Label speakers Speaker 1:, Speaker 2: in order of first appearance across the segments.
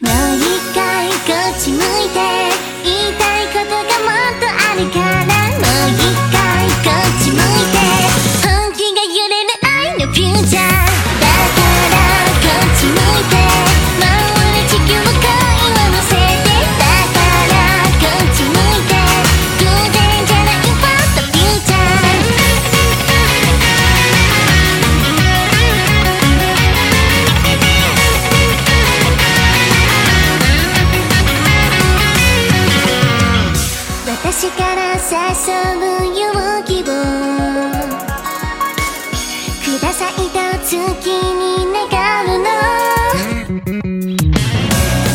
Speaker 1: もう一回こっち向いて言いたいことがもっとあるから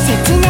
Speaker 1: 切ない